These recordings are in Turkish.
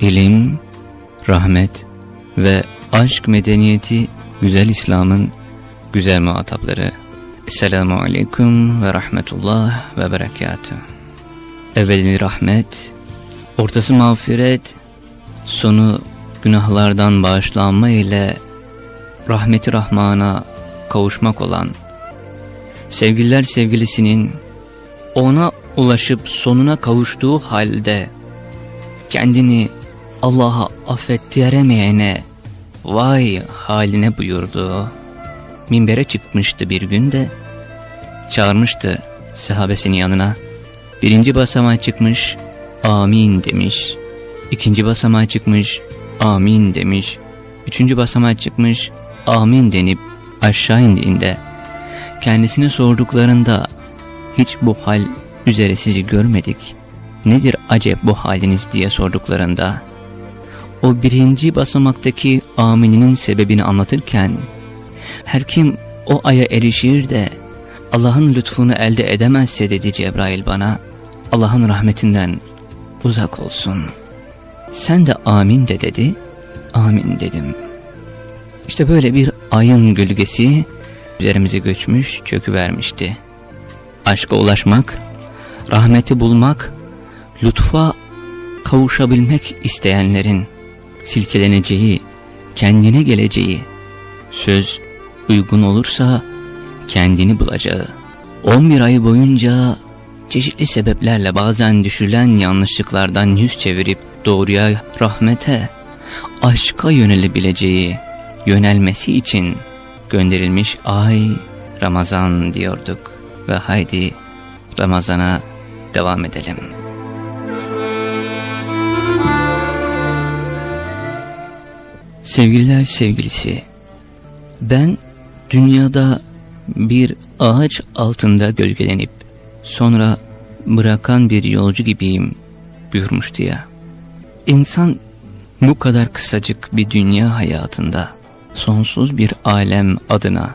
ilim, rahmet ve aşk medeniyeti güzel İslam'ın güzel muhatapları. Esselamu Aleyküm ve Rahmetullah ve Berekatüh. Evveli rahmet, ortası mağfiret, sonu günahlardan bağışlanma ile rahmeti rahmana kavuşmak olan, sevgililer sevgilisinin ona ulaşıp sonuna kavuştuğu halde kendini Allah'a affettiremeyene vay haline buyurdu. Minbere çıkmıştı bir günde, çağırmıştı sahabesinin yanına. Birinci basamağa çıkmış, amin demiş. İkinci basamağa çıkmış, amin demiş. Üçüncü basamağa çıkmış, amin denip aşağı indiğinde, kendisine sorduklarında hiç bu hal üzere sizi görmedik. Nedir acep bu haliniz diye sorduklarında, o birinci basamaktaki amininin sebebini anlatırken, her kim o aya erişir de Allah'ın lütfunu elde edemezse dedi Cebrail bana, Allah'ın rahmetinden uzak olsun. Sen de amin de dedi, amin dedim. İşte böyle bir ayın gölgesi üzerimize göçmüş, çöküvermişti. Aşka ulaşmak, rahmeti bulmak, lütfa kavuşabilmek isteyenlerin silkeleneceği, kendine geleceği, söz uygun olursa kendini bulacağı. 11 ay boyunca çeşitli sebeplerle bazen düşülen yanlışlıklardan yüz çevirip doğruya, rahmete, aşka yönelebileceği, yönelmesi için gönderilmiş ay Ramazan diyorduk ve haydi Ramazan'a devam edelim. Sevgililer sevgilisi, ben dünyada bir ağaç altında gölgelenip sonra bırakan bir yolcu gibiyim buyurmuştu ya. İnsan bu kadar kısacık bir dünya hayatında sonsuz bir alem adına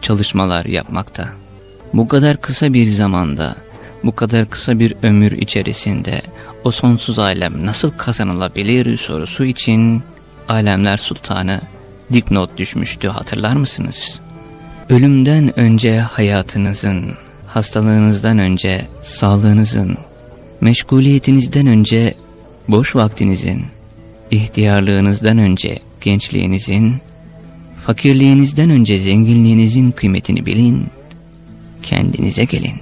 çalışmalar yapmakta. Bu kadar kısa bir zamanda, bu kadar kısa bir ömür içerisinde o sonsuz alem nasıl kazanılabilir sorusu için Alemler Sultanı dipnot düşmüştü hatırlar mısınız? Ölümden önce hayatınızın, hastalığınızdan önce sağlığınızın, meşguliyetinizden önce boş vaktinizin, ihtiyarlığınızdan önce gençliğinizin, fakirliğinizden önce zenginliğinizin kıymetini bilin, kendinize gelin.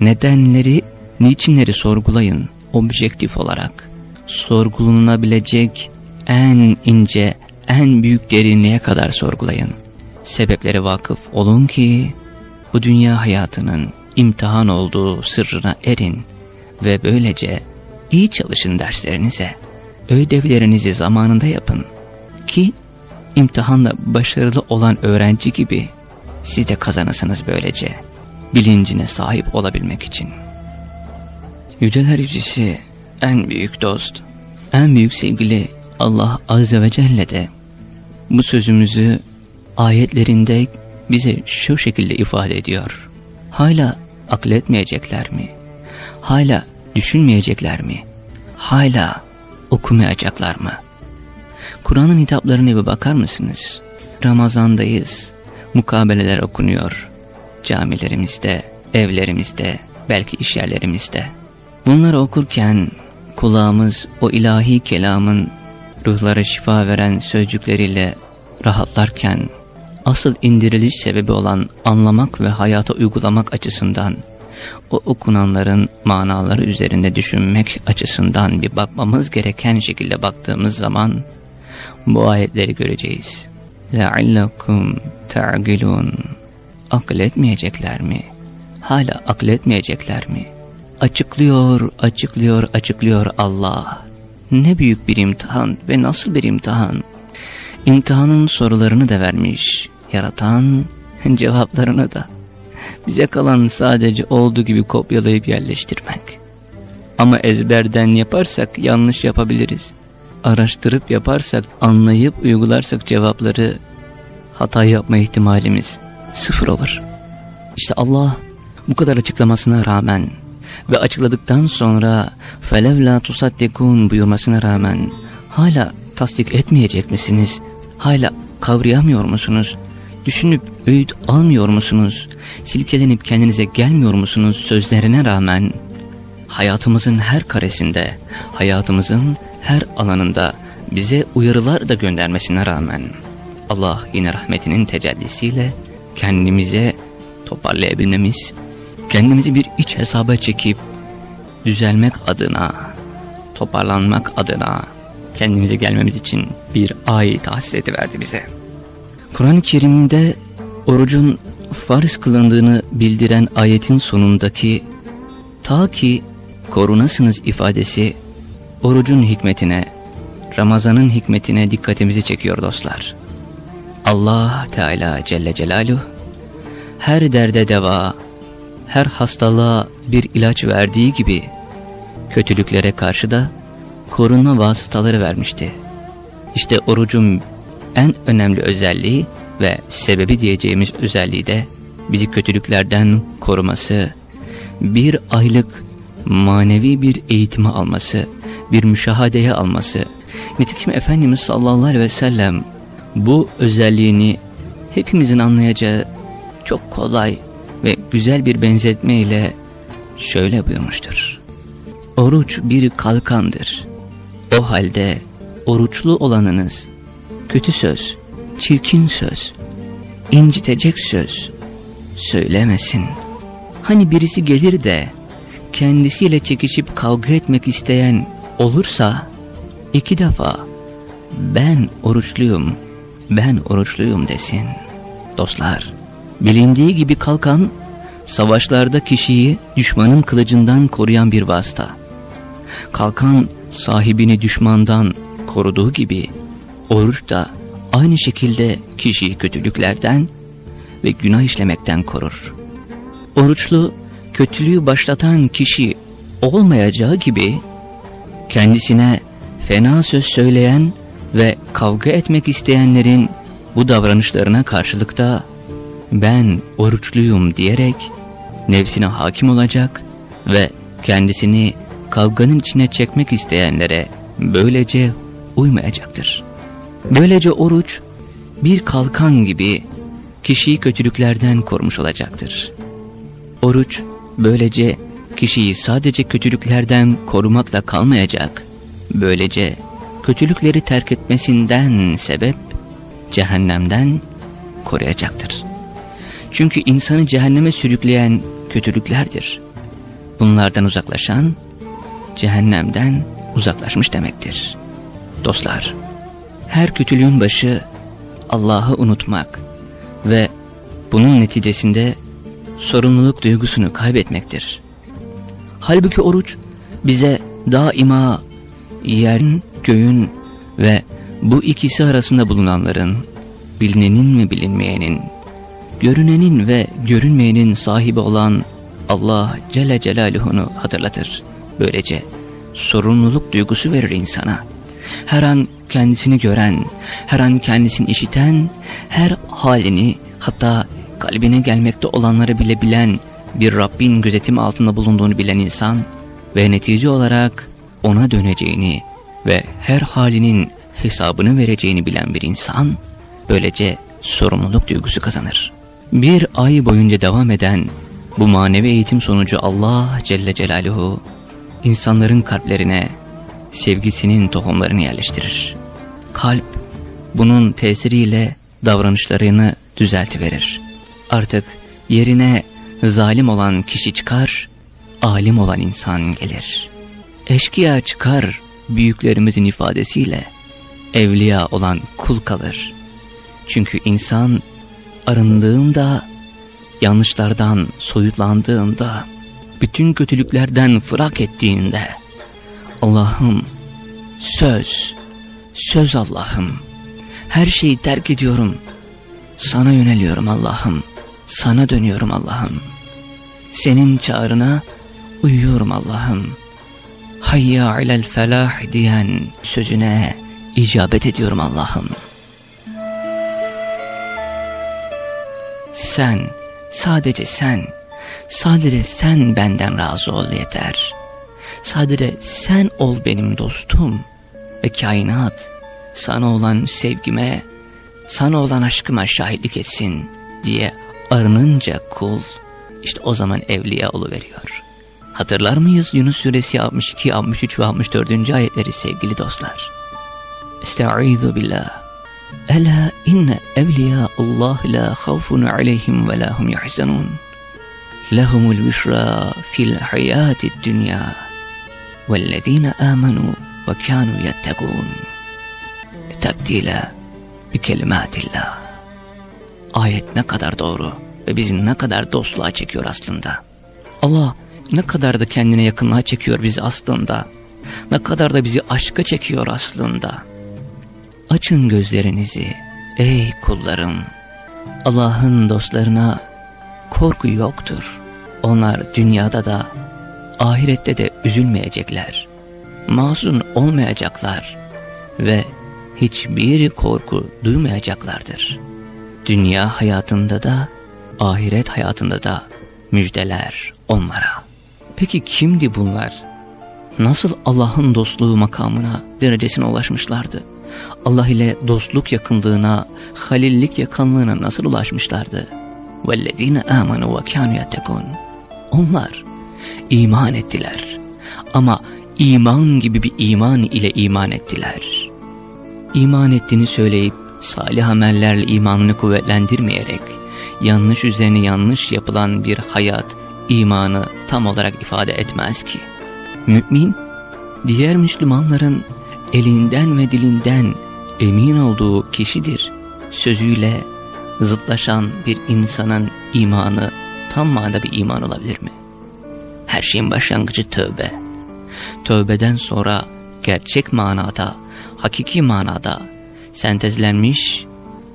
Nedenleri, niçinleri sorgulayın objektif olarak. Sorgulanabilecek en ince, en büyük derinliğe kadar sorgulayın. Sebeplere vakıf olun ki bu dünya hayatının imtihan olduğu sırrına erin ve böylece iyi çalışın derslerinize. Ödevlerinizi zamanında yapın ki imtihanda başarılı olan öğrenci gibi siz de kazanasınız böylece bilincine sahip olabilmek için. Yüceler yücesi en büyük dost, en büyük sevgili Allah Azze ve Celle de bu sözümüzü ayetlerinde bize şu şekilde ifade ediyor. Hala akletmeyecekler mi? Hala düşünmeyecekler mi? Hala okumayacaklar mı? Kur'an'ın hitaplarına bir bakar mısınız? Ramazandayız. Mukabeleler okunuyor. Camilerimizde, evlerimizde, belki iş yerlerimizde. Bunları okurken kulağımız o ilahi kelamın ruhlara şifa veren sözcükleriyle rahatlarken asıl indiriliş sebebi olan anlamak ve hayata uygulamak açısından o okunanların manaları üzerinde düşünmek açısından bir bakmamız gereken şekilde baktığımız zaman bu ayetleri göreceğiz. لَعِلَّكُمْ تَعْقِلُونَ Akıl etmeyecekler mi? Hala akıl etmeyecekler mi? Açıklıyor, açıklıyor, açıklıyor Allah. Ne büyük bir imtihan ve nasıl bir imtihan. İmtihanın sorularını da vermiş, yaratan cevaplarını da. Bize kalan sadece olduğu gibi kopyalayıp yerleştirmek. Ama ezberden yaparsak yanlış yapabiliriz. Araştırıp yaparsak, anlayıp uygularsak cevapları hata yapma ihtimalimiz sıfır olur. İşte Allah bu kadar açıklamasına rağmen ve açıkladıktan sonra فَلَوْلَا تُصَدِّكُونَ buyurmasına rağmen hala tasdik etmeyecek misiniz? Hala kavrayamıyor musunuz? Düşünüp öğüt almıyor musunuz? Silkelenip kendinize gelmiyor musunuz sözlerine rağmen? Hayatımızın her karesinde, hayatımızın her alanında bize uyarılar da göndermesine rağmen Allah yine rahmetinin tecellisiyle kendimize toparlayabilmemiz, kendimizi bir iç hesaba çekip düzelmek adına, toparlanmak adına kendimize gelmemiz için bir ay tahsis ediverdi bize. Kur'an-ı Kerim'de orucun farz kılındığını bildiren ayetin sonundaki ta ki korunasınız ifadesi orucun hikmetine, Ramazan'ın hikmetine dikkatimizi çekiyor dostlar. Allah Teala Celle Celaluhu her derde deva, her hastalığa bir ilaç verdiği gibi kötülüklere karşı da korunma vasıtaları vermişti. İşte orucun en önemli özelliği ve sebebi diyeceğimiz özelliği de bizi kötülüklerden koruması, bir aylık manevi bir eğitimi alması, bir müşahadeye alması. Nitekim Efendimiz sallallahu aleyhi ve sellem bu özelliğini hepimizin anlayacağı çok kolay ve güzel bir benzetme ile şöyle buyurmuştur. Oruç bir kalkandır. O halde oruçlu olanınız kötü söz, çirkin söz, incitecek söz söylemesin. Hani birisi gelir de kendisiyle çekişip kavga etmek isteyen olursa iki defa ben oruçluyum, ben oruçluyum desin. Dostlar, bilindiği gibi kalkan savaşlarda kişiyi düşmanın kılıcından koruyan bir vasıta. Kalkan sahibini düşmandan koruduğu gibi oruç da aynı şekilde kişiyi kötülüklerden ve günah işlemekten korur. Oruçlu kötülüğü başlatan kişi olmayacağı gibi kendisine fena söz söyleyen ve kavga etmek isteyenlerin bu davranışlarına karşılıkta ben oruçluyum diyerek nefsine hakim olacak ve kendisini kavganın içine çekmek isteyenlere böylece uymayacaktır. Böylece oruç bir kalkan gibi kişiyi kötülüklerden korumuş olacaktır. Oruç böylece kişiyi sadece kötülüklerden korumakla kalmayacak, böylece kötülükleri terk etmesinden sebep cehennemden koruyacaktır. Çünkü insanı cehenneme sürükleyen kötülüklerdir. Bunlardan uzaklaşan cehennemden uzaklaşmış demektir. Dostlar, her kötülüğün başı Allah'ı unutmak ve bunun neticesinde sorumluluk duygusunu kaybetmektir. Halbuki oruç bize daima yerin, göğün ve bu ikisi arasında bulunanların, bilinenin mi bilinmeyenin, görünenin ve görünmeyenin sahibi olan Allah Celle Celaluhu'nu hatırlatır. Böylece sorumluluk duygusu verir insana. Her an kendisini gören, her an kendisini işiten, her halini hatta kalbine gelmekte olanları bile bilen bir Rabbin gözetim altında bulunduğunu bilen insan ve netice olarak ona döneceğini ve her halinin hesabını vereceğini bilen bir insan böylece sorumluluk duygusu kazanır. Bir ay boyunca devam eden bu manevi eğitim sonucu Allah Celle Celaluhu insanların kalplerine sevgisinin tohumlarını yerleştirir. Kalp bunun tesiriyle davranışlarını düzeltiverir. Artık yerine zalim olan kişi çıkar, alim olan insan gelir. Eşkıya çıkar büyüklerimizin ifadesiyle, evliya olan kul kalır. Çünkü insan arındığında, yanlışlardan soyutlandığında, bütün kötülüklerden fırak ettiğinde, Allah'ım söz, söz Allah'ım, her şeyi terk ediyorum, sana yöneliyorum Allah'ım, sana dönüyorum Allah'ım, senin çağrına uyuyorum Allah'ım, hayya alel felah diyen sözüne icabet ediyorum Allah'ım. Sen, sadece sen, sadece sen benden razı ol yeter. Sadece sen ol benim dostum ve kainat sana olan sevgime, sana olan aşkıma şahitlik etsin diye arınınca kul işte o zaman evliya veriyor. Hatırlar mıyız Yunus suresi 62, 63 ve 64. ayetleri sevgili dostlar? Estaizu billah. Ela inne evliya Allah la khawfun aleyhim ve lahum yahzanun. Lahumul büşra fil hayati dünya. Vellezine amanu ve kanu yettegûn. Tebdile bi kelimatillah. Ayet ne kadar doğru ve bizi ne kadar dostluğa çekiyor aslında. Allah ne kadar da kendine yakınlığa çekiyor bizi aslında. Ne kadar da bizi aşka çekiyor aslında. Açın gözlerinizi ey kullarım. Allah'ın dostlarına korku yoktur. Onlar dünyada da ahirette de üzülmeyecekler. Masum olmayacaklar ve hiçbir korku duymayacaklardır. Dünya hayatında da ahiret hayatında da müjdeler onlara. Peki kimdi bunlar? Nasıl Allah'ın dostluğu makamına, derecesine ulaşmışlardı? Allah ile dostluk yakınlığına, halillik yakınlığına nasıl ulaşmışlardı? وَالَّذ۪ينَ آمَنُوا وَكَانُوا يَتَّقُونَ Onlar iman ettiler. Ama iman gibi bir iman ile iman ettiler. İman ettiğini söyleyip salih amellerle imanını kuvvetlendirmeyerek, yanlış üzerine yanlış yapılan bir hayat, imanı tam olarak ifade etmez ki. Mümin, diğer Müslümanların elinden ve dilinden emin olduğu kişidir. Sözüyle zıtlaşan bir insanın imanı tam manada bir iman olabilir mi? Her şeyin başlangıcı tövbe. Tövbeden sonra gerçek manada, hakiki manada sentezlenmiş,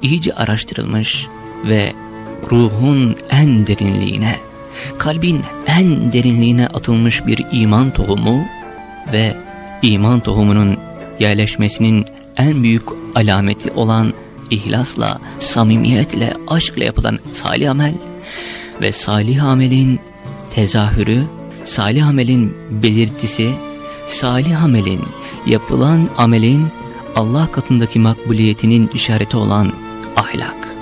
iyice araştırılmış ve ruhun en derinliğine, kalbin en derinliğine atılmış bir iman tohumu ve iman tohumunun yerleşmesinin en büyük alameti olan ihlasla, samimiyetle, aşkla yapılan salih amel ve salih amelin tezahürü, salih amelin belirtisi, salih amelin, yapılan amelin Allah katındaki makbuliyetinin işareti olan ahlak.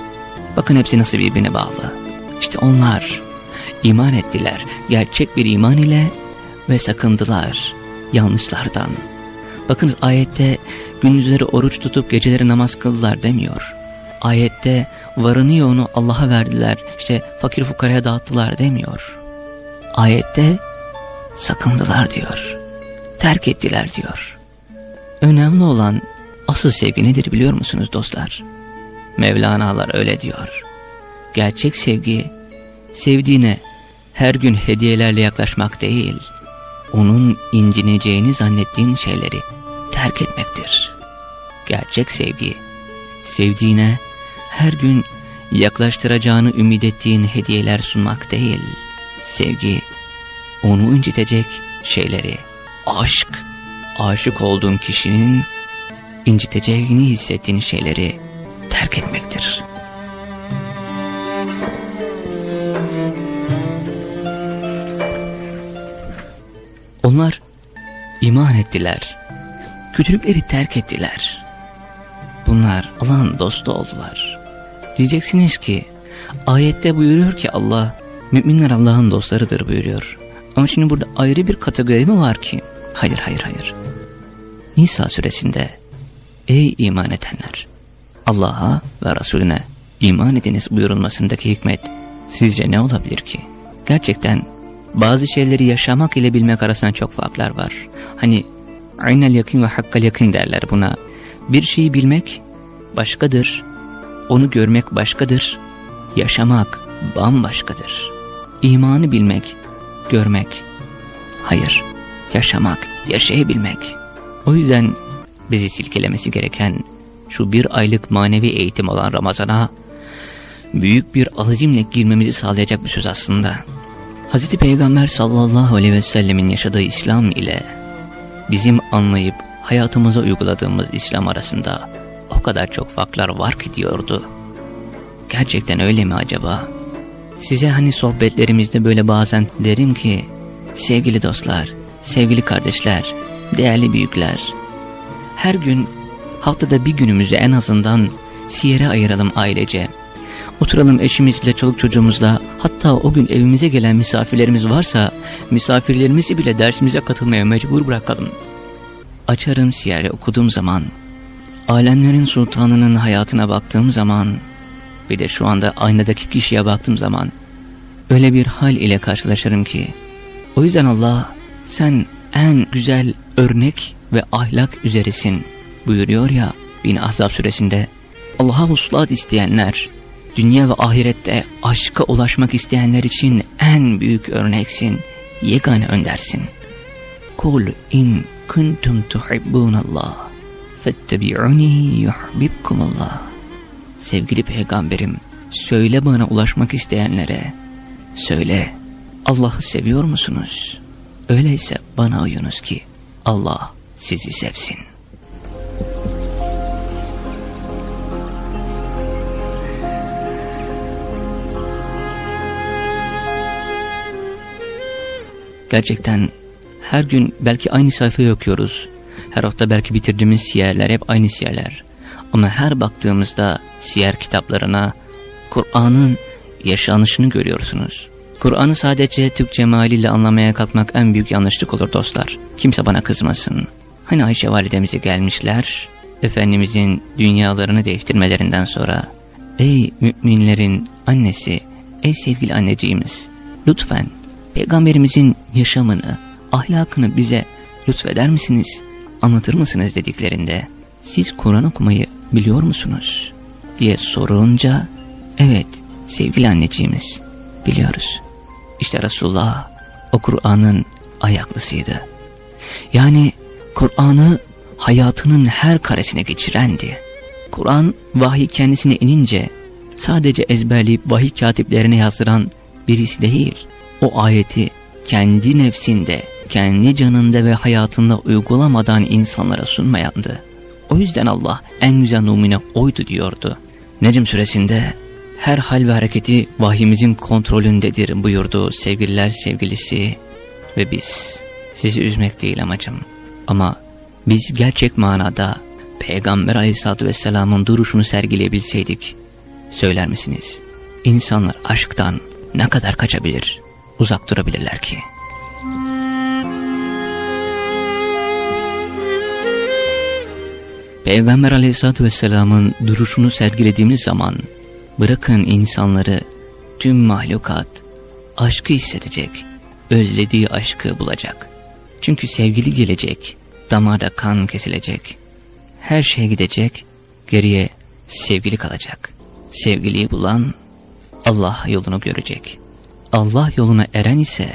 Bakın hepsi nasıl birbirine bağlı. İşte onlar iman ettiler gerçek bir iman ile ve sakındılar yanlışlardan. Bakınız ayette gündüzleri oruç tutup geceleri namaz kıldılar demiyor. Ayette varını yoğunu Allah'a verdiler işte fakir fukaraya dağıttılar demiyor. Ayette sakındılar diyor. Terk ettiler diyor. Önemli olan asıl sevgi nedir biliyor musunuz dostlar? Mevlana'lar öyle diyor. Gerçek sevgi, sevdiğine her gün hediyelerle yaklaşmak değil, onun incineceğini zannettiğin şeyleri terk etmektir. Gerçek sevgi, sevdiğine her gün yaklaştıracağını ümit ettiğin hediyeler sunmak değil, sevgi, onu incitecek şeyleri, aşk, aşık olduğun kişinin inciteceğini hissettiğin şeyleri terk etmektir. Onlar iman ettiler, kötülükleri terk ettiler. Bunlar Allah'ın dostu oldular. Diyeceksiniz ki ayette buyuruyor ki Allah müminler Allah'ın dostlarıdır buyuruyor. Ama şimdi burada ayrı bir kategori mi var ki? Hayır hayır hayır. Nisa suresinde ey iman edenler Allah'a ve Resulüne iman ediniz buyurulmasındaki hikmet sizce ne olabilir ki? Gerçekten bazı şeyleri yaşamak ile bilmek arasında çok farklar var. Hani aynel yakın ve hakkal yakın derler buna. Bir şeyi bilmek başkadır, onu görmek başkadır, yaşamak bambaşkadır. İmanı bilmek, görmek, hayır, yaşamak, yaşayabilmek. O yüzden bizi silkelemesi gereken şu bir aylık manevi eğitim olan Ramazan'a büyük bir azimle girmemizi sağlayacak bir söz aslında. Hz. Peygamber sallallahu aleyhi ve sellemin yaşadığı İslam ile bizim anlayıp hayatımıza uyguladığımız İslam arasında o kadar çok farklar var ki diyordu. Gerçekten öyle mi acaba? Size hani sohbetlerimizde böyle bazen derim ki sevgili dostlar, sevgili kardeşler, değerli büyükler her gün haftada bir günümüzü en azından siyere ayıralım ailece. Oturalım eşimizle, çoluk çocuğumuzla, hatta o gün evimize gelen misafirlerimiz varsa, misafirlerimizi bile dersimize katılmaya mecbur bırakalım. Açarım siyeri okuduğum zaman, alemlerin sultanının hayatına baktığım zaman, bir de şu anda aynadaki kişiye baktığım zaman, öyle bir hal ile karşılaşırım ki, o yüzden Allah, sen en güzel örnek ve ahlak üzeresin buyuruyor ya bin Ahzab suresinde Allah'a vuslat isteyenler dünya ve ahirette aşka ulaşmak isteyenler için en büyük örneksin yegane öndersin. Kul in kuntum tuhibbunallah fettebi'uni yuhbibkumullah sevgili peygamberim söyle bana ulaşmak isteyenlere söyle Allah'ı seviyor musunuz? Öyleyse bana uyunuz ki Allah sizi sevsin. Gerçekten her gün belki aynı sayfayı okuyoruz. Her hafta belki bitirdiğimiz siyerler hep aynı siyerler. Ama her baktığımızda siyer kitaplarına Kur'an'ın yaşanışını görüyorsunuz. Kur'an'ı sadece Türk cemaliyle anlamaya kalkmak en büyük yanlışlık olur dostlar. Kimse bana kızmasın. Hani Ayşe validemize gelmişler, Efendimizin dünyalarını değiştirmelerinden sonra, Ey müminlerin annesi, ey sevgili anneciğimiz, lütfen peygamberimizin yaşamını, ahlakını bize lütfeder misiniz, anlatır mısınız dediklerinde, siz Kur'an okumayı biliyor musunuz? diye sorunca, evet sevgili anneciğimiz, biliyoruz. İşte Resulullah o Kur'an'ın ayaklısıydı. Yani Kur'an'ı hayatının her karesine geçirendi. Kur'an vahiy kendisine inince sadece ezberleyip vahiy katiplerine yazdıran birisi değil. O ayeti kendi nefsinde, kendi canında ve hayatında uygulamadan insanlara sunmayandı. O yüzden Allah en güzel numune oydu diyordu. Necm suresinde her hal ve hareketi vahyimizin kontrolündedir buyurdu sevgililer sevgilisi ve biz. Sizi üzmek değil amacım. Ama biz gerçek manada Peygamber aleyhissalatü vesselamın duruşunu sergileyebilseydik, söyler misiniz? İnsanlar aşktan ne kadar kaçabilir, uzak durabilirler ki? Peygamber aleyhissalatü vesselamın duruşunu sergilediğimiz zaman, bırakın insanları, tüm mahlukat, aşkı hissedecek, özlediği aşkı bulacak. Çünkü sevgili gelecek, damarda kan kesilecek, her şey gidecek, geriye sevgili kalacak. Sevgiliyi bulan Allah yolunu görecek. Allah yoluna eren ise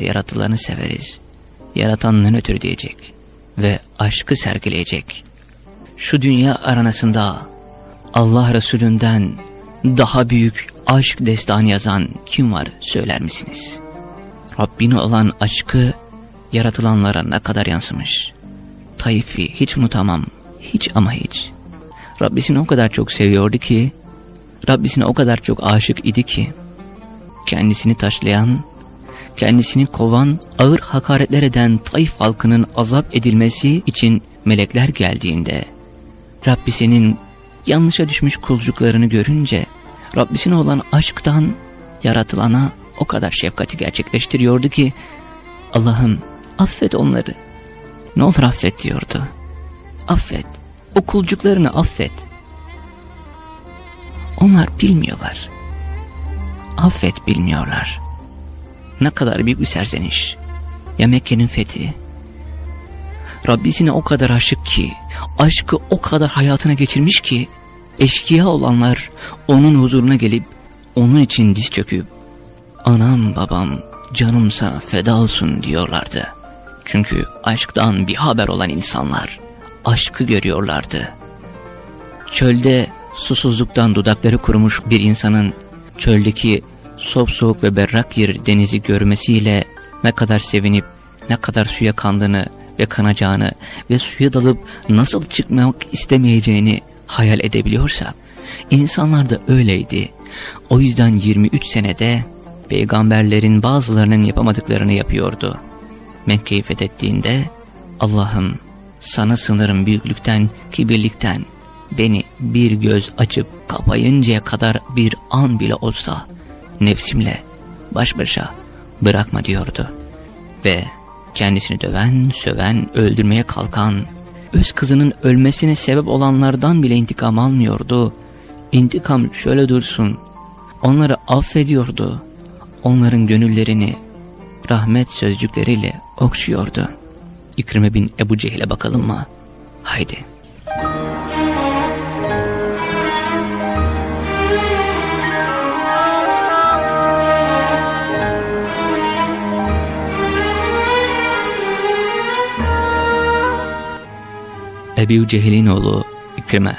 yaratılanı severiz. Yaratandan ötürü diyecek ve aşkı sergileyecek. Şu dünya aranasında Allah Resulünden daha büyük aşk destanı yazan kim var söyler misiniz? Rabbine olan aşkı yaratılanlara ne kadar yansımış. Taif'i hiç unutamam, hiç ama hiç. Rabbisini o kadar çok seviyordu ki, Rabbisine o kadar çok aşık idi ki, kendisini taşlayan, kendisini kovan, ağır hakaretler eden Taif halkının azap edilmesi için melekler geldiğinde, Rabbisinin yanlışa düşmüş kulcuklarını görünce, Rabbisine olan aşktan yaratılana o kadar şefkati gerçekleştiriyordu ki, Allah'ım affet onları. Ne olur affet diyordu. Affet. O kulcuklarını affet. Onlar bilmiyorlar. Affet bilmiyorlar. Ne kadar büyük bir serzeniş. Ya Mekke'nin fethi. Rabbisine o kadar aşık ki, aşkı o kadar hayatına geçirmiş ki, eşkıya olanlar onun huzuruna gelip, onun için diz çöküp, anam babam canım sana feda olsun diyorlardı. Çünkü aşktan bir haber olan insanlar, aşkı görüyorlardı. Çölde susuzluktan dudakları kurumuş bir insanın çöldeki soğuk ve berrak bir denizi görmesiyle ne kadar sevinip ne kadar suya kandığını ve kanacağını ve suya dalıp nasıl çıkmak istemeyeceğini hayal edebiliyorsak insanlar da öyleydi. O yüzden 23 senede peygamberlerin bazılarının yapamadıklarını yapıyordu. Mekke'yi fethettiğinde Allah'ım sana sınırım büyüklükten, kibirlikten, beni bir göz açıp kapayıncaya kadar bir an bile olsa nefsimle baş başa bırakma diyordu. Ve kendisini döven, söven, öldürmeye kalkan, öz kızının ölmesine sebep olanlardan bile intikam almıyordu. İntikam şöyle dursun, onları affediyordu. Onların gönüllerini rahmet sözcükleriyle okşuyordu. İkrime bin Ebu Cehil'e bakalım mı? Haydi. Ebu Cehil'in oğlu İkrime,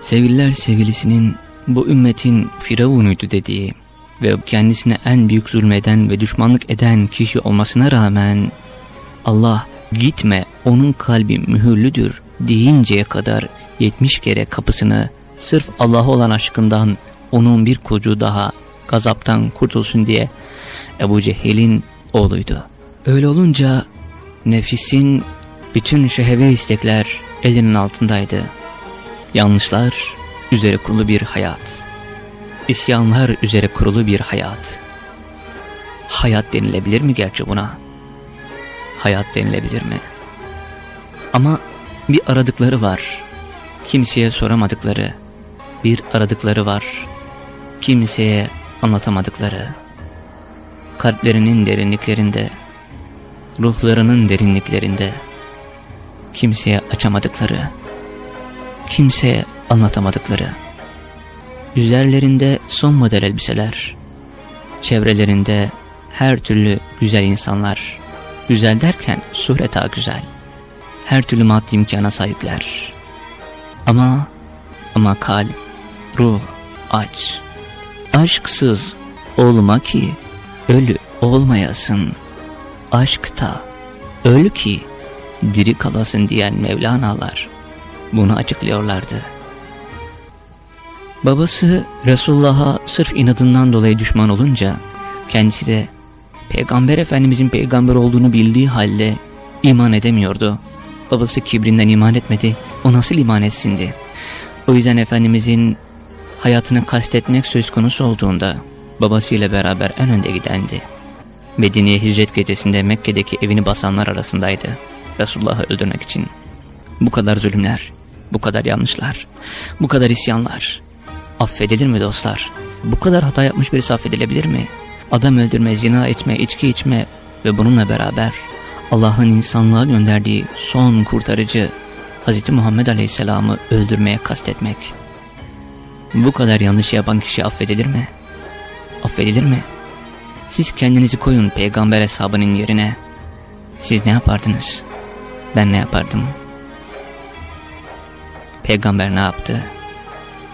sevgililer sevgilisinin bu ümmetin firavunuydu dediği ve kendisine en büyük zulmeden ve düşmanlık eden kişi olmasına rağmen Allah gitme onun kalbi mühürlüdür deyinceye kadar 70 kere kapısını sırf Allah'a olan aşkından onun bir kucu daha gazaptan kurtulsun diye Ebu Cehil'in oğluydu. Öyle olunca nefisin bütün şehve istekler elinin altındaydı. Yanlışlar üzere kurulu bir hayat. İsyanlar üzere kurulu bir hayat. Hayat denilebilir mi gerçi buna? Hayat denilebilir mi? Ama bir aradıkları var. Kimseye soramadıkları. Bir aradıkları var. Kimseye anlatamadıkları. Kalplerinin derinliklerinde, ruhlarının derinliklerinde kimseye açamadıkları, kimseye anlatamadıkları, üzerlerinde son model elbiseler, çevrelerinde her türlü güzel insanlar, güzel derken sureta güzel, her türlü maddi imkana sahipler. Ama, ama kalp, ruh aç, aşksız olma ki ölü olmayasın, aşkta ölü ki diri kalasın diyen Mevlana'lar bunu açıklıyorlardı. Babası Resulullah'a sırf inadından dolayı düşman olunca kendisi de Peygamber Efendimizin peygamber olduğunu bildiği halde iman edemiyordu. Babası kibrinden iman etmedi, o nasıl iman etsindi? O yüzden Efendimizin hayatını kastetmek söz konusu olduğunda babasıyla beraber en önde gidendi. Medine'ye hicret gecesinde Mekke'deki evini basanlar arasındaydı. Resulullah'ı öldürmek için. Bu kadar zulümler, bu kadar yanlışlar, bu kadar isyanlar. Affedilir mi dostlar? Bu kadar hata yapmış birisi affedilebilir mi? Adam öldürme, zina etme, içki içme ve bununla beraber Allah'ın insanlığa gönderdiği son kurtarıcı Hz. Muhammed Aleyhisselam'ı öldürmeye kastetmek. Bu kadar yanlış yapan kişi affedilir mi? Affedilir mi? Siz kendinizi koyun peygamber hesabının yerine. Siz ne yapardınız? Ben ne yapardım? Peygamber ne yaptı?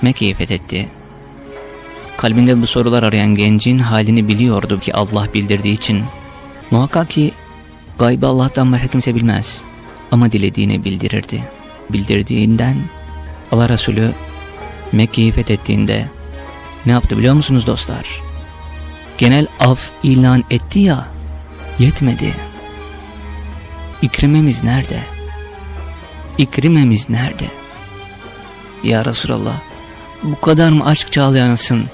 Mekke'yi fethetti. Kalbinde bu sorular arayan gencin halini biliyordu ki Allah bildirdiği için. Muhakkak ki gaybı Allah'tan başka kimse bilmez. Ama dilediğini bildirirdi. Bildirdiğinden Allah Resulü Mekke'yi fethettiğinde ne yaptı biliyor musunuz dostlar? Genel af ilan etti ya yetmedi. İkrimemiz nerede? İkrimemiz nerede? Ya Resulallah bu kadar mı aşk çağlayanısın?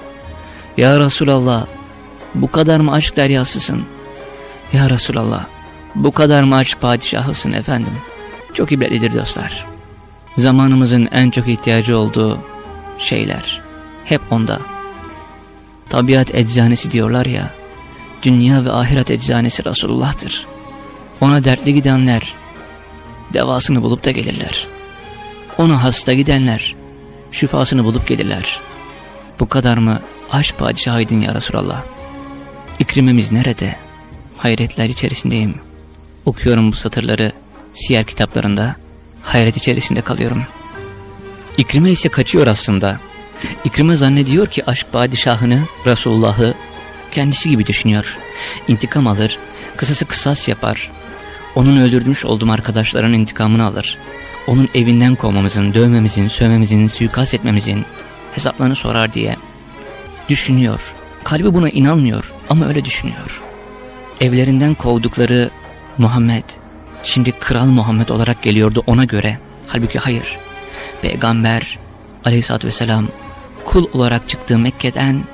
Ya Resulallah bu kadar mı aşk deryasısın? Ya Resulallah bu kadar mı aşk padişahısın efendim? Çok ibretlidir dostlar. Zamanımızın en çok ihtiyacı olduğu şeyler. hep onda. Tabiat eczanesi diyorlar ya, dünya ve ahiret eczanesi Resulullah'tır. Ona dertli gidenler, devasını bulup da gelirler. Ona hasta gidenler, şifasını bulup gelirler. Bu kadar mı aşk padişahıydın ya Resulallah? İkrimemiz nerede? Hayretler içerisindeyim. Okuyorum bu satırları siyer kitaplarında, hayret içerisinde kalıyorum. İkrime ise kaçıyor aslında. İkrime zannediyor ki aşk padişahını, Resulullah'ı kendisi gibi düşünüyor. İntikam alır, kısası kısas yapar. Onun öldürmüş olduğum arkadaşların intikamını alır. Onun evinden kovmamızın, dövmemizin, sövmemizin, suikast etmemizin hesaplarını sorar diye düşünüyor. Kalbi buna inanmıyor ama öyle düşünüyor. Evlerinden kovdukları Muhammed, şimdi Kral Muhammed olarak geliyordu ona göre. Halbuki hayır. Peygamber aleyhissalatü vesselam kul olarak çıktığı Mekke'den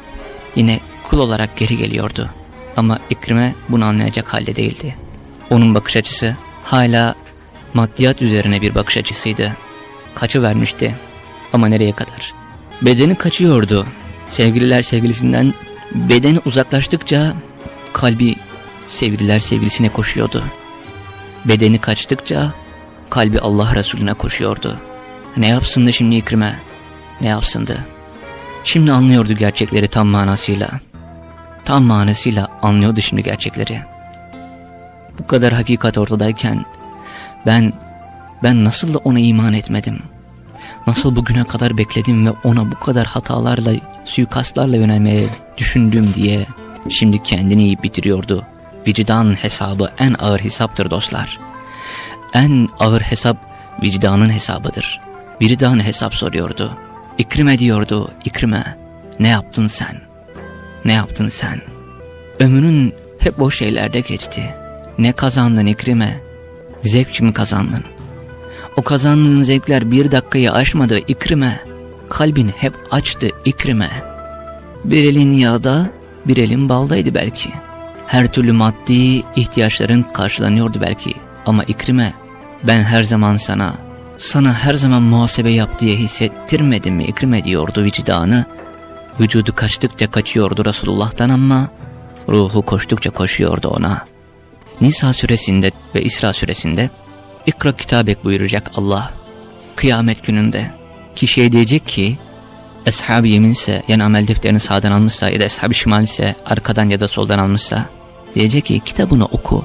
yine kul olarak geri geliyordu. Ama İkrime bunu anlayacak halde değildi. Onun bakış açısı hala maddiyat üzerine bir bakış açısıydı. Kaçı vermişti ama nereye kadar? Bedeni kaçıyordu. Sevgililer sevgilisinden bedeni uzaklaştıkça kalbi sevgililer sevgilisine koşuyordu. Bedeni kaçtıkça kalbi Allah Resulüne koşuyordu. Ne yapsın da şimdi İkrime? Ne yapsındı? Şimdi anlıyordu gerçekleri tam manasıyla. Tam manasıyla anlıyordu şimdi gerçekleri. Bu kadar hakikat ortadayken ben ben nasıl da ona iman etmedim? Nasıl bugüne kadar bekledim ve ona bu kadar hatalarla, suikastlarla yönelmeye düşündüm diye şimdi kendini yiyip bitiriyordu. Vicdan hesabı en ağır hesaptır dostlar. En ağır hesap vicdanın hesabıdır. Vicdanı hesap soruyordu. İkrime diyordu, İkrime ne yaptın sen? Ne yaptın sen? Ömrün hep boş şeylerde geçti. Ne kazandın İkrime? Zevk mi kazandın? O kazandığın zevkler bir dakikayı aşmadı İkrime. Kalbin hep açtı İkrime. Bir elin yağda, bir elin baldaydı belki. Her türlü maddi ihtiyaçların karşılanıyordu belki. Ama İkrime, ben her zaman sana, sana her zaman muhasebe yap diye hissettirmedim mi İkrime diyordu vicdanı. Vücudu kaçtıkça kaçıyordu Resulullah'tan ama ruhu koştukça koşuyordu ona. Nisa suresinde ve İsra suresinde İkra kitabek buyuracak Allah. Kıyamet gününde kişiye diyecek ki Ashab-ı yeminse yani amel defterini sağdan almışsa ya da ashab-ı şimal ise arkadan ya da soldan almışsa diyecek ki kitabını oku.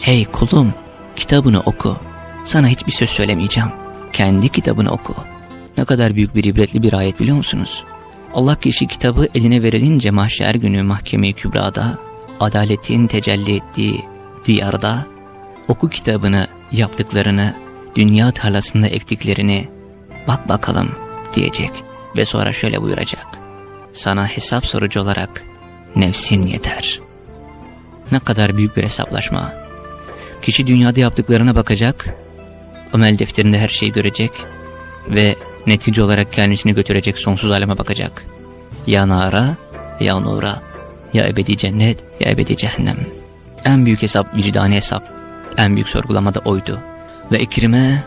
Hey kulum kitabını oku. Sana hiçbir söz söylemeyeceğim. Kendi kitabını oku. Ne kadar büyük bir ibretli bir ayet biliyor musunuz? Allah kişi kitabı eline verilince mahşer günü mahkeme-i kübrada adaletin tecelli ettiği diyarda oku kitabını yaptıklarını, dünya tarlasında ektiklerini bak bakalım diyecek ve sonra şöyle buyuracak. Sana hesap sorucu olarak nefsin yeter. Ne kadar büyük bir hesaplaşma. Kişi dünyada yaptıklarına bakacak, amel defterinde her şeyi görecek ve netice olarak kendisini götürecek sonsuz aleme bakacak. Ya nara, ya nura, ya ebedi cennet, ya ebedi cehennem. En büyük hesap vicdani hesap. En büyük sorgulamada oydu. Ve İkrime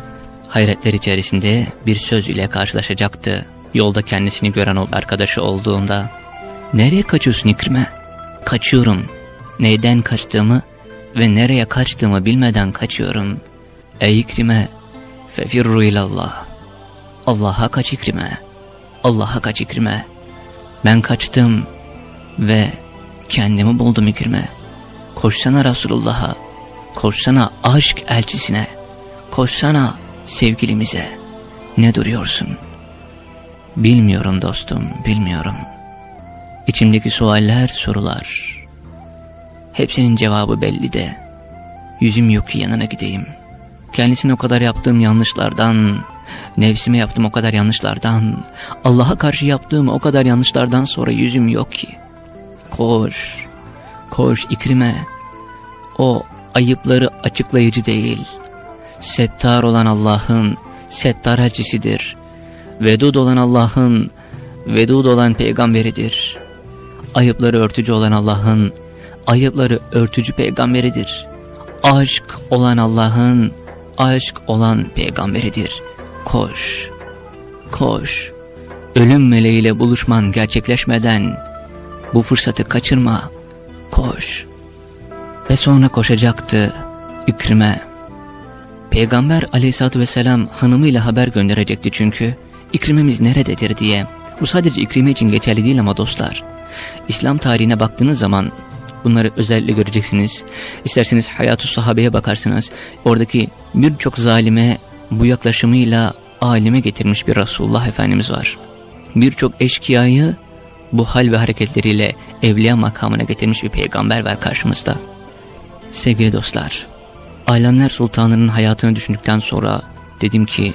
hayretler içerisinde bir söz ile karşılaşacaktı. Yolda kendisini gören o arkadaşı olduğunda. Nereye kaçıyorsun İkrime? Kaçıyorum. Neyden kaçtığımı ve nereye kaçtığımı bilmeden kaçıyorum. Ey İkrime, fefirru ilallah. Allah'a kaç İkrime. Allah'a kaç İkrime. Ben kaçtım ve kendimi buldum İkrime. Koşsana Resulullah'a Koşsana aşk elçisine, koşsana sevgilimize. Ne duruyorsun? Bilmiyorum dostum, bilmiyorum. İçimdeki sualler, sorular. Hepsinin cevabı belli de. Yüzüm yok ki yanına gideyim. Kendisine o kadar yaptığım yanlışlardan, nefsime yaptığım o kadar yanlışlardan, Allah'a karşı yaptığım o kadar yanlışlardan sonra yüzüm yok ki. Koş, koş ikrime. O ayıpları açıklayıcı değil. Settar olan Allah'ın settar elçisidir. Vedud olan Allah'ın vedud olan peygamberidir. Ayıpları örtücü olan Allah'ın ayıpları örtücü peygamberidir. Aşk olan Allah'ın aşk olan peygamberidir. Koş, koş, ölüm meleğiyle buluşman gerçekleşmeden bu fırsatı kaçırma, koş. Ve sonra koşacaktı İkrime. Peygamber aleyhissalatü vesselam hanımıyla haber gönderecekti çünkü İkrimemiz nerededir diye. Bu sadece İkrime için geçerli değil ama dostlar. İslam tarihine baktığınız zaman bunları özellikle göreceksiniz. İsterseniz hayatı sahabeye bakarsınız. Oradaki birçok zalime bu yaklaşımıyla alime getirmiş bir Resulullah Efendimiz var. Birçok eşkıyayı bu hal ve hareketleriyle evliya makamına getirmiş bir peygamber var karşımızda. Sevgili dostlar, Alemler Sultanı'nın hayatını düşündükten sonra dedim ki,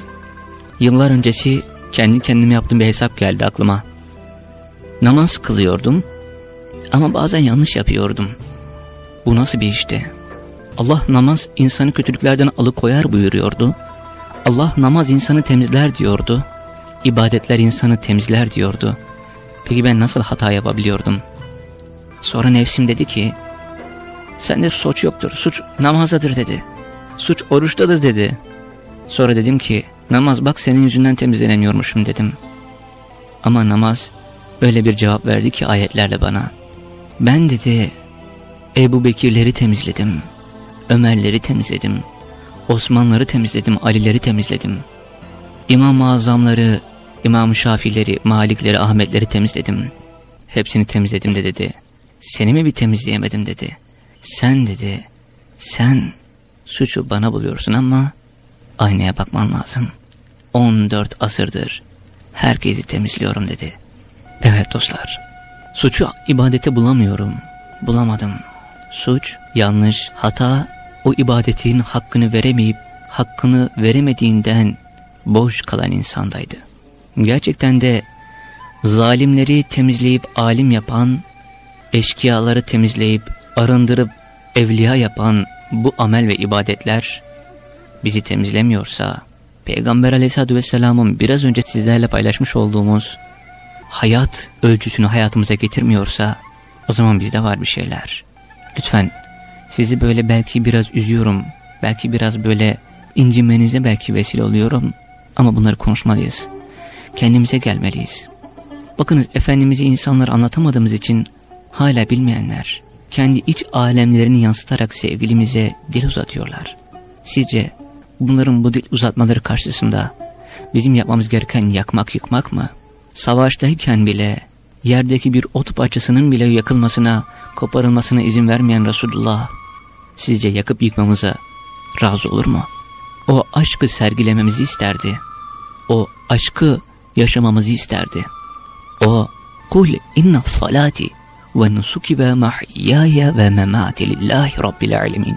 yıllar öncesi kendi kendime yaptığım bir hesap geldi aklıma. Namaz kılıyordum ama bazen yanlış yapıyordum. Bu nasıl bir işti? Allah namaz insanı kötülüklerden alıkoyar buyuruyordu. Allah namaz insanı temizler diyordu. İbadetler insanı temizler diyordu. Peki ben nasıl hata yapabiliyordum? Sonra nefsim dedi ki, sende suç yoktur, suç namazdadır dedi. Suç oruçtadır dedi. Sonra dedim ki, namaz bak senin yüzünden temizlenemiyormuşum dedim. Ama namaz öyle bir cevap verdi ki ayetlerle bana. Ben dedi, Ebu Bekirleri temizledim, Ömerleri temizledim, Osmanları temizledim, Alileri temizledim. İmam-ı Azamları, İmam-ı Şafileri, Malikleri, Ahmetleri temizledim. Hepsini temizledim de dedi. Seni mi bir temizleyemedim dedi. Sen dedi, sen suçu bana buluyorsun ama aynaya bakman lazım. 14 asırdır herkesi temizliyorum dedi. Evet dostlar, suçu ibadete bulamıyorum, bulamadım. Suç, yanlış, hata o ibadetin hakkını veremeyip hakkını veremediğinden boş kalan insandaydı. Gerçekten de zalimleri temizleyip alim yapan, eşkıyaları temizleyip arındırıp evliya yapan bu amel ve ibadetler bizi temizlemiyorsa, Peygamber aleyhissalatü vesselamın biraz önce sizlerle paylaşmış olduğumuz hayat ölçüsünü hayatımıza getirmiyorsa, o zaman bizde var bir şeyler. Lütfen sizi böyle belki biraz üzüyorum, belki biraz böyle incimenize belki vesile oluyorum ama bunları konuşmalıyız. Kendimize gelmeliyiz. Bakınız Efendimiz'i insanlar anlatamadığımız için hala bilmeyenler, kendi iç alemlerini yansıtarak sevgilimize dil uzatıyorlar. Sizce bunların bu dil uzatmaları karşısında bizim yapmamız gereken yakmak yıkmak mı? Savaştayken bile yerdeki bir ot parçasının bile yakılmasına, koparılmasına izin vermeyen Resulullah sizce yakıp yıkmamıza razı olur mu? O aşkı sergilememizi isterdi. O aşkı yaşamamızı isterdi. O kul inna salati ve nusuki ve mahyaya ve memati lillahi rabbil alemin.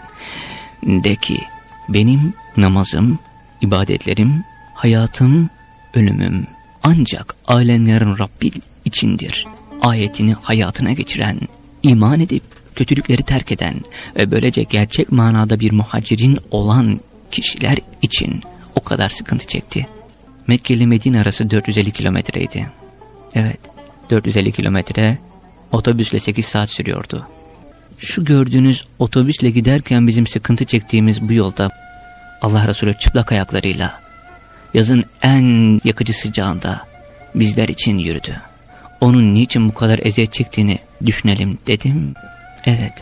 De ki benim namazım, ibadetlerim, hayatım, ölümüm ancak alemlerin Rabbi içindir. Ayetini hayatına geçiren, iman edip kötülükleri terk eden ve böylece gerçek manada bir muhacirin olan kişiler için o kadar sıkıntı çekti. Mekke ile Medine arası 450 kilometreydi. Evet, 450 kilometre otobüsle 8 saat sürüyordu. Şu gördüğünüz otobüsle giderken bizim sıkıntı çektiğimiz bu yolda Allah Resulü çıplak ayaklarıyla yazın en yakıcı sıcağında bizler için yürüdü. Onun niçin bu kadar eziyet çektiğini düşünelim dedim. Evet,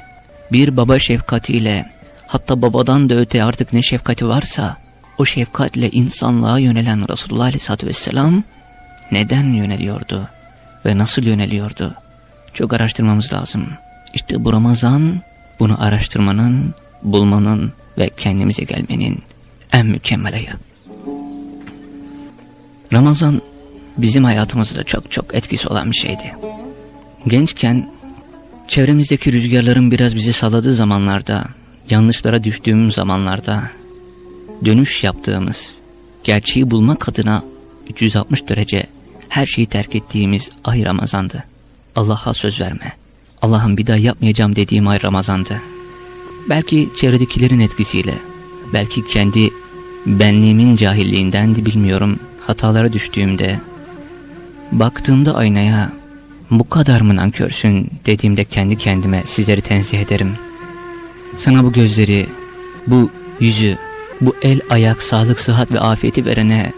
bir baba şefkatiyle hatta babadan da öte artık ne şefkati varsa o şefkatle insanlığa yönelen Resulullah Aleyhisselatü Vesselam neden yöneliyordu ve nasıl yöneliyordu? Çok araştırmamız lazım. İşte bu Ramazan bunu araştırmanın, bulmanın ve kendimize gelmenin en mükemmel ayı. Ramazan bizim hayatımızda çok çok etkisi olan bir şeydi. Gençken çevremizdeki rüzgarların biraz bizi salladığı zamanlarda, yanlışlara düştüğümüz zamanlarda dönüş yaptığımız, gerçeği bulmak adına 360 derece her şeyi terk ettiğimiz ay Ramazan'dı. Allah'a söz verme. Allah'ım bir daha yapmayacağım dediğim ay Ramazan'dı. Belki çevredekilerin etkisiyle, belki kendi benliğimin cahilliğindendi bilmiyorum hatalara düştüğümde, baktığımda aynaya bu kadar mı nankörsün dediğimde kendi kendime sizleri tenzih ederim. Sana bu gözleri, bu yüzü, bu el ayak sağlık sıhhat ve afiyeti verene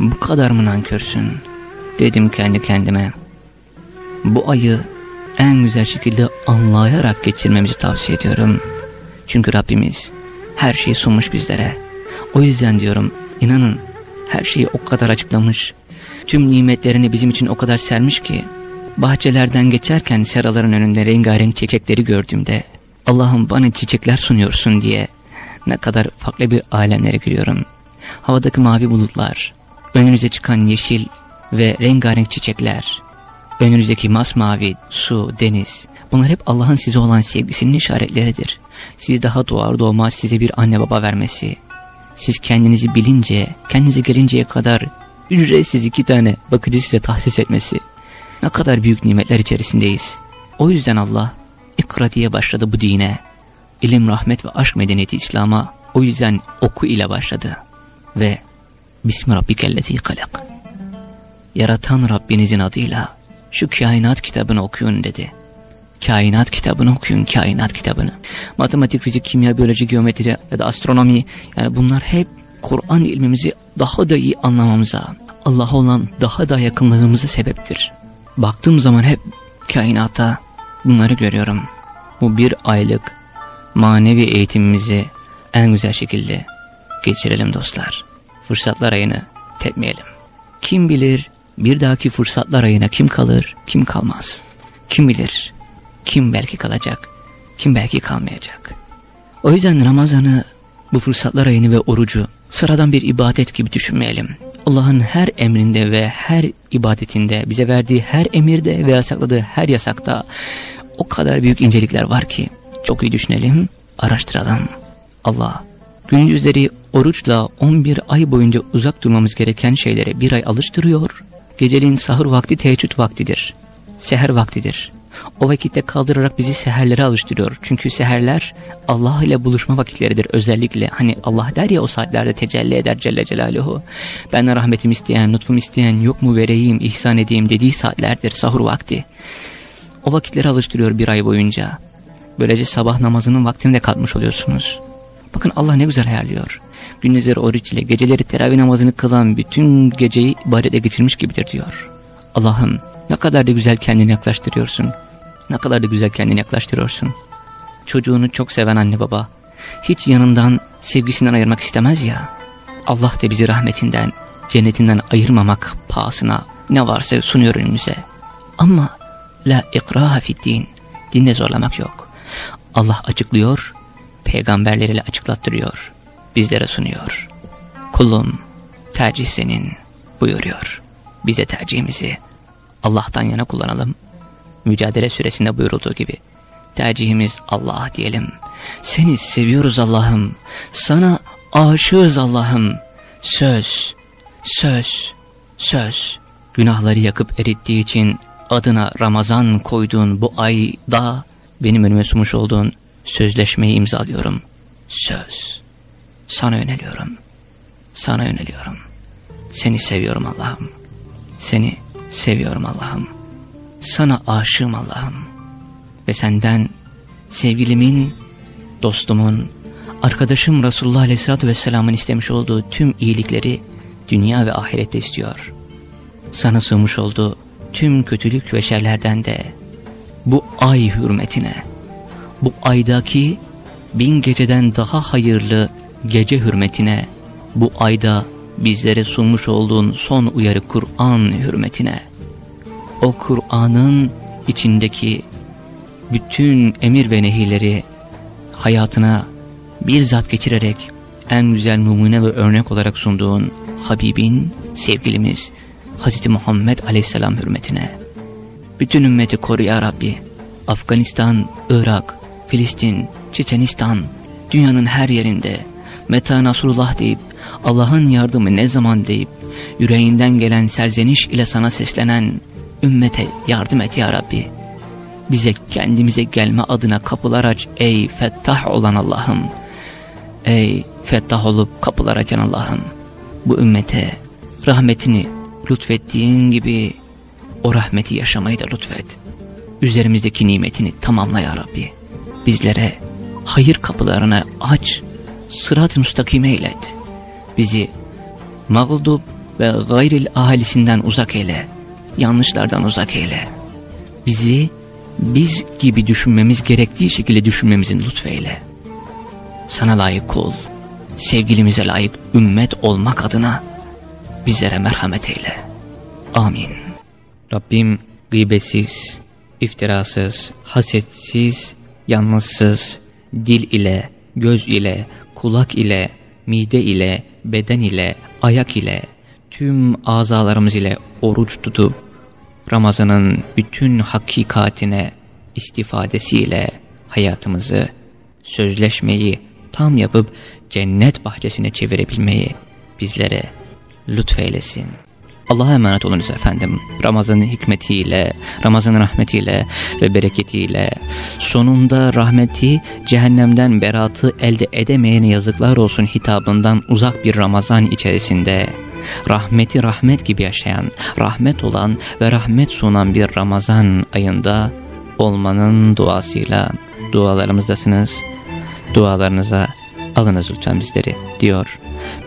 bu kadar mı nankörsün? Dedim kendi kendime. Bu ayı en güzel şekilde anlayarak geçirmemizi tavsiye ediyorum. Çünkü Rabbimiz her şeyi sunmuş bizlere. O yüzden diyorum inanın her şeyi o kadar açıklamış. Tüm nimetlerini bizim için o kadar sermiş ki bahçelerden geçerken seraların önünde rengarenk çiçekleri gördüğümde Allah'ım bana çiçekler sunuyorsun diye ne kadar farklı bir alemlere giriyorum. Havadaki mavi bulutlar, önünüze çıkan yeşil ve rengarenk çiçekler, önünüzdeki masmavi su, deniz, bunlar hep Allah'ın size olan sevgisinin işaretleridir. Sizi daha doğar doğmaz size bir anne baba vermesi, siz kendinizi bilince, kendinize gelinceye kadar ücretsiz iki tane bakıcı size tahsis etmesi, ne kadar büyük nimetler içerisindeyiz. O yüzden Allah ikra diye başladı bu dine. İlim, rahmet ve aşk medeniyeti İslam'a o yüzden oku ile başladı. Ve Bismi Rabbikellezi kalak. Yaratan Rabbinizin adıyla şu kainat kitabını okuyun dedi. Kainat kitabını okuyun, kainat kitabını. Matematik, fizik, kimya, biyoloji, geometri ya da astronomi yani bunlar hep Kur'an ilmimizi daha da iyi anlamamıza, Allah'a olan daha da yakınlığımıza sebeptir. Baktığım zaman hep kainata bunları görüyorum. Bu bir aylık manevi eğitimimizi en güzel şekilde geçirelim dostlar. Fırsatlar ayını tepmeyelim. Kim bilir bir dahaki fırsatlar ayına kim kalır, kim kalmaz. Kim bilir kim belki kalacak, kim belki kalmayacak. O yüzden Ramazan'ı, bu fırsatlar ayını ve orucu sıradan bir ibadet gibi düşünmeyelim. Allah'ın her emrinde ve her ibadetinde, bize verdiği her emirde ve yasakladığı her yasakta o kadar büyük incelikler var ki çok iyi düşünelim, araştıralım. Allah gündüzleri oruçla 11 ay boyunca uzak durmamız gereken şeylere bir ay alıştırıyor. Geceliğin sahur vakti teheccüd vaktidir. Seher vaktidir. O vakitte kaldırarak bizi seherlere alıştırıyor. Çünkü seherler Allah ile buluşma vakitleridir özellikle. Hani Allah der ya o saatlerde tecelli eder Celle Celaluhu. Ben rahmetim isteyen, lütfum isteyen yok mu vereyim, ihsan edeyim dediği saatlerdir sahur vakti. O vakitleri alıştırıyor bir ay boyunca. Böylece sabah namazının vaktinde kalkmış oluyorsunuz. Bakın Allah ne güzel ayarlıyor. Gündüzleri oruç ile geceleri teravih namazını kılan bütün geceyi ibadete geçirmiş gibidir diyor. Allah'ım ne kadar da güzel kendini yaklaştırıyorsun. Ne kadar da güzel kendini yaklaştırıyorsun. Çocuğunu çok seven anne baba hiç yanından sevgisinden ayırmak istemez ya. Allah da bizi rahmetinden, cennetinden ayırmamak pahasına ne varsa sunuyor önümüze. Ama la ikraha fid din. Dinde zorlamak yok. Allah açıklıyor, peygamberleriyle açıklattırıyor, bizlere sunuyor. Kulum, tercih senin buyuruyor. Bize tercihimizi Allah'tan yana kullanalım. Mücadele süresinde buyurulduğu gibi. Tercihimiz Allah diyelim. Seni seviyoruz Allah'ım. Sana aşığız Allah'ım. Söz, söz, söz. Günahları yakıp erittiği için adına Ramazan koyduğun bu ayda benim önüme sunmuş olduğun sözleşmeyi imzalıyorum. Söz. Sana yöneliyorum. Sana yöneliyorum. Seni seviyorum Allah'ım. Seni seviyorum Allah'ım. Sana aşığım Allah'ım. Ve senden sevgilimin, dostumun, arkadaşım Resulullah Aleyhisselatü Vesselam'ın istemiş olduğu tüm iyilikleri dünya ve ahirette istiyor. Sana sığmış olduğu tüm kötülük ve şerlerden de bu ay hürmetine, bu aydaki bin geceden daha hayırlı gece hürmetine, bu ayda bizlere sunmuş olduğun son uyarı Kur'an hürmetine, o Kur'an'ın içindeki bütün emir ve nehileri hayatına bir zat geçirerek en güzel numune ve örnek olarak sunduğun Habibin, sevgilimiz Hz. Muhammed Aleyhisselam hürmetine. Bütün ümmeti koru ya Rabbi. Afganistan, Irak, Filistin, Çeçenistan, dünyanın her yerinde Meta Nasrullah deyip Allah'ın yardımı ne zaman deyip yüreğinden gelen serzeniş ile sana seslenen ümmete yardım et ya Rabbi. Bize kendimize gelme adına kapılar aç ey fettah olan Allah'ım. Ey fettah olup kapılar açan Allah'ım. Bu ümmete rahmetini lütfettiğin gibi o rahmeti yaşamayı da lütfet. Üzerimizdeki nimetini tamamla ya Rabbi. Bizlere hayır kapılarını aç, sırat-ı müstakime eylet. Bizi mağdub ve gayril ahalisinden uzak eyle. yanlışlardan uzak eyle. Bizi biz gibi düşünmemiz gerektiği şekilde düşünmemizin lütfeyle. Sana layık kul, sevgilimize layık ümmet olmak adına bizlere merhamet eyle. Amin. Rabbim gıybetsiz, iftirasız, hasetsiz, yalnızsız, dil ile, göz ile, kulak ile, mide ile, beden ile, ayak ile, tüm azalarımız ile oruç tutup, Ramazan'ın bütün hakikatine istifadesiyle hayatımızı, sözleşmeyi tam yapıp cennet bahçesine çevirebilmeyi bizlere lütfeylesin. Allah'a emanet olunuz efendim. Ramazan'ın hikmetiyle, Ramazan'ın rahmetiyle ve bereketiyle sonunda rahmeti cehennemden beratı elde edemeyene yazıklar olsun hitabından uzak bir Ramazan içerisinde rahmeti rahmet gibi yaşayan, rahmet olan ve rahmet sunan bir Ramazan ayında olmanın duasıyla dualarımızdasınız. Dualarınıza alınız lütfen bizleri diyor.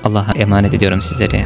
Allah'a emanet ediyorum sizleri.